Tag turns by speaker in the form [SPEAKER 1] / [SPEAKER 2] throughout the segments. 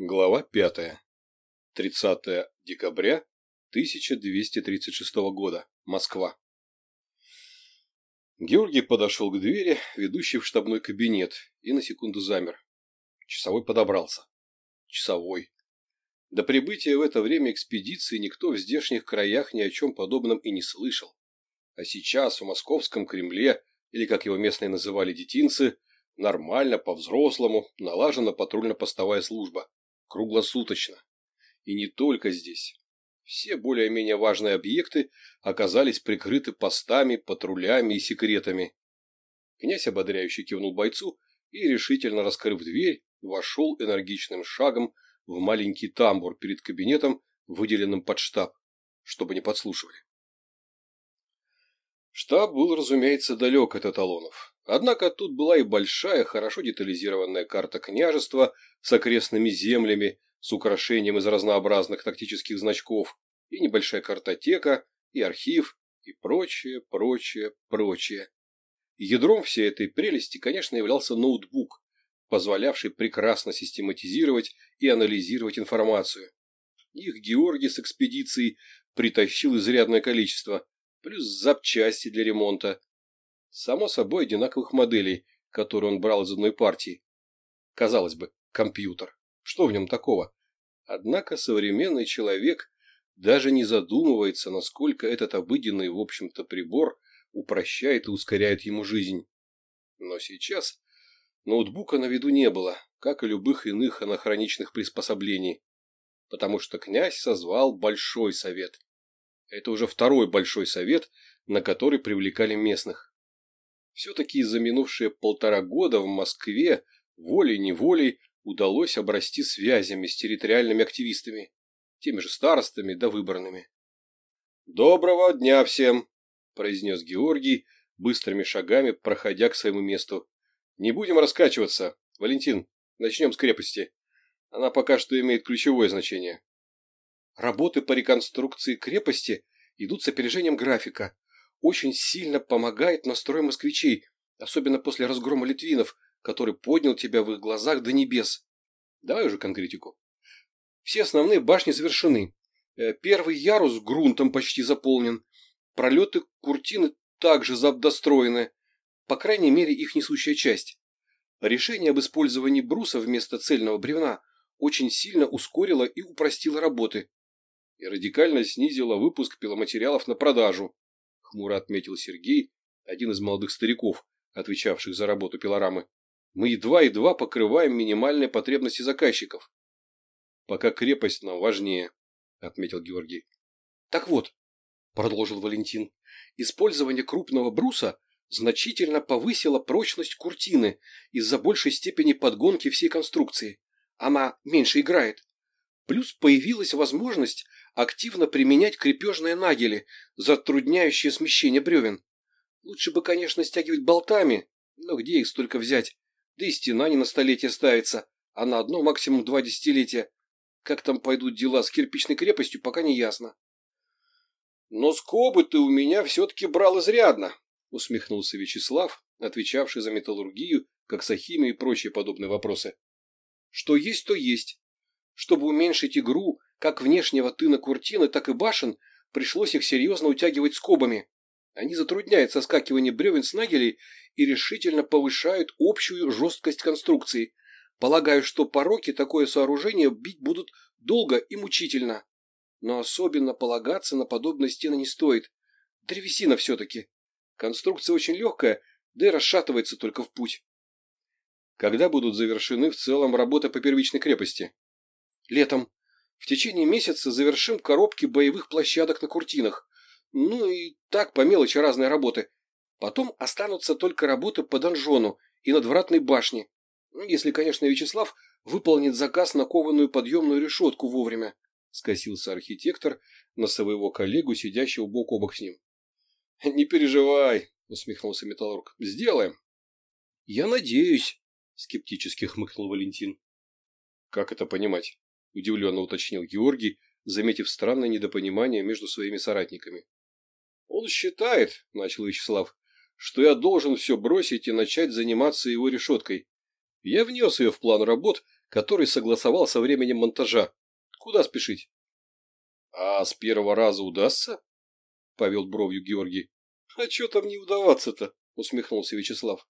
[SPEAKER 1] Глава 5. 30 декабря 1236 года. Москва. Георгий подошел к двери, ведущей в штабной кабинет, и на секунду замер. Часовой подобрался. Часовой. До прибытия в это время экспедиции никто в здешних краях ни о чем подобном и не слышал. А сейчас в московском Кремле, или как его местные называли детинцы, нормально, по-взрослому, налажена патрульно-постовая служба круглосуточно. И не только здесь. Все более-менее важные объекты оказались прикрыты постами, патрулями и секретами. Князь ободряюще кивнул бойцу и, решительно раскрыв дверь, вошел энергичным шагом в маленький тамбур перед кабинетом, выделенным под штаб, чтобы не подслушивали. Штаб был, разумеется, далек от эталонов. Однако тут была и большая, хорошо детализированная карта княжества с окрестными землями, с украшением из разнообразных тактических значков, и небольшая картотека, и архив, и прочее, прочее, прочее. Ядром всей этой прелести, конечно, являлся ноутбук, позволявший прекрасно систематизировать и анализировать информацию. Их Георгий с экспедицией притащил изрядное количество, плюс запчасти для ремонта, Само собой одинаковых моделей, которые он брал из одной партии. Казалось бы, компьютер. Что в нем такого? Однако современный человек даже не задумывается, насколько этот обыденный, в общем-то, прибор упрощает и ускоряет ему жизнь. Но сейчас ноутбука на виду не было, как и любых иных анахроничных приспособлений, потому что князь созвал Большой Совет. Это уже второй Большой Совет, на который привлекали местных все-таки за минувшие полтора года в Москве волей-неволей удалось обрасти связями с территориальными активистами, теми же старостами да выборными. «Доброго дня всем!» – произнес Георгий, быстрыми шагами проходя к своему месту. «Не будем раскачиваться. Валентин, начнем с крепости. Она пока что имеет ключевое значение».
[SPEAKER 2] Работы по реконструкции крепости идут с опережением графика, очень сильно помогает настрой москвичей, особенно после разгрома литвинов, который поднял тебя в их глазах до небес. Давай уже конкретику. Все основные башни завершены. Э, первый ярус грунтом почти заполнен. Пролеты куртины также задостроены. По крайней мере, их несущая часть. Решение об использовании бруса вместо цельного бревна очень сильно ускорило и упростило работы и радикально снизило выпуск пиломатериалов на продажу. — хмуро отметил Сергей, один из молодых стариков, отвечавших за работу пилорамы. «Мы едва-едва покрываем минимальные потребности заказчиков». «Пока крепость нам важнее», — отметил Георгий. «Так вот», — продолжил Валентин, — «использование крупного бруса значительно повысило прочность куртины из-за большей степени подгонки всей конструкции. Она меньше играет. Плюс появилась возможность активно применять крепежные нагели, затрудняющие смещение бревен. Лучше бы, конечно, стягивать болтами, но где их столько взять? Да и стена не на столетие ставится, а на одно максимум два десятилетия. Как там пойдут дела с кирпичной крепостью, пока не ясно.
[SPEAKER 1] «Но скобы ты у меня все-таки брал изрядно», — усмехнулся Вячеслав, отвечавший за металлургию, как сахимию и прочие подобные вопросы.
[SPEAKER 2] «Что есть, то есть. Чтобы уменьшить игру, как внешнего тына куртины, так и башен пришлось их серьезно утягивать скобами. Они затрудняют соскакивание бревен с нагелей и решительно повышают общую жесткость конструкции. Полагаю, что пороки такое сооружение бить будут долго и мучительно. Но особенно полагаться на подобные стены не стоит. Древесина все-таки. Конструкция очень легкая, да и расшатывается только в путь.
[SPEAKER 1] Когда будут завершены в целом работы по первичной крепости?
[SPEAKER 2] Летом. В течение месяца завершим коробки боевых площадок на куртинах. Ну и так по мелочи разные работы. Потом останутся только работы по донжону и надвратной башне. Ну, если, конечно, Вячеслав выполнит заказ на кованую подъемную решетку вовремя, — скосился архитектор на своего коллегу, сидящего бок о бок с ним.
[SPEAKER 1] — Не переживай, — усмехнулся металлург. — Сделаем.
[SPEAKER 2] — Я надеюсь, — скептически хмыкнул Валентин.
[SPEAKER 1] — Как это понимать? – удивленно уточнил Георгий, заметив странное недопонимание между своими соратниками. «Он считает, – начал Вячеслав, – что я должен все бросить и начать заниматься его решеткой. Я внес ее в план работ, который согласовал со временем монтажа. Куда спешить?» «А с первого раза удастся?» – повел бровью Георгий. «А что там не удаваться-то?» – усмехнулся Вячеслав.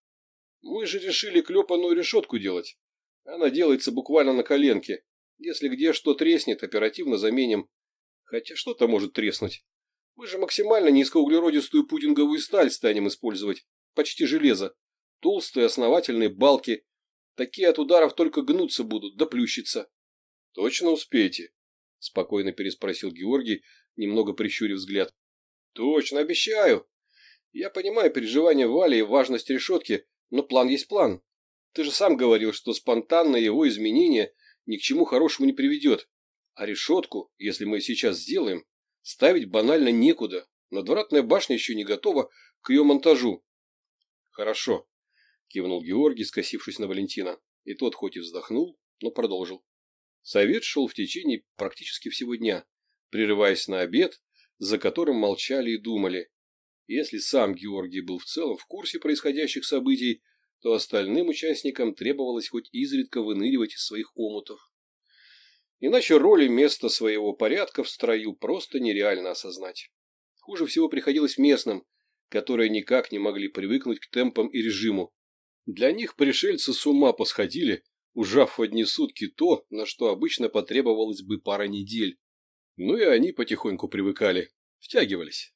[SPEAKER 1] «Мы же решили клепанную решетку делать. Она делается буквально на коленке. Если где что треснет, оперативно заменим. Хотя что-то может треснуть. Мы же максимально низкоуглеродистую пудинговую сталь станем использовать. Почти железо. Толстые основательные балки. Такие от ударов только гнуться будут, да плющиться. — Точно успеете? — спокойно переспросил Георгий, немного прищурив взгляд. — Точно, обещаю. Я понимаю переживания Вали и важность решетки, но план есть план. Ты же сам говорил, что спонтанное его изменение – ни к чему хорошему не приведет. А решетку, если мы сейчас сделаем, ставить банально некуда. Надвратная башня еще не готова к ее монтажу. Хорошо, кивнул Георгий, скосившись на Валентина. И тот хоть и вздохнул, но продолжил. Совет шел в течение практически всего дня, прерываясь на обед, за которым молчали и думали. Если сам Георгий был в целом в курсе происходящих событий, то остальным участникам требовалось хоть изредка выныривать из своих омутов. Иначе роли места своего порядка в строю просто нереально осознать. Хуже всего приходилось местным, которые никак не могли привыкнуть к темпам и режиму. Для них пришельцы с ума посходили, ужав в одни сутки то, на что обычно потребовалось бы пара недель. Ну и они потихоньку привыкали, втягивались.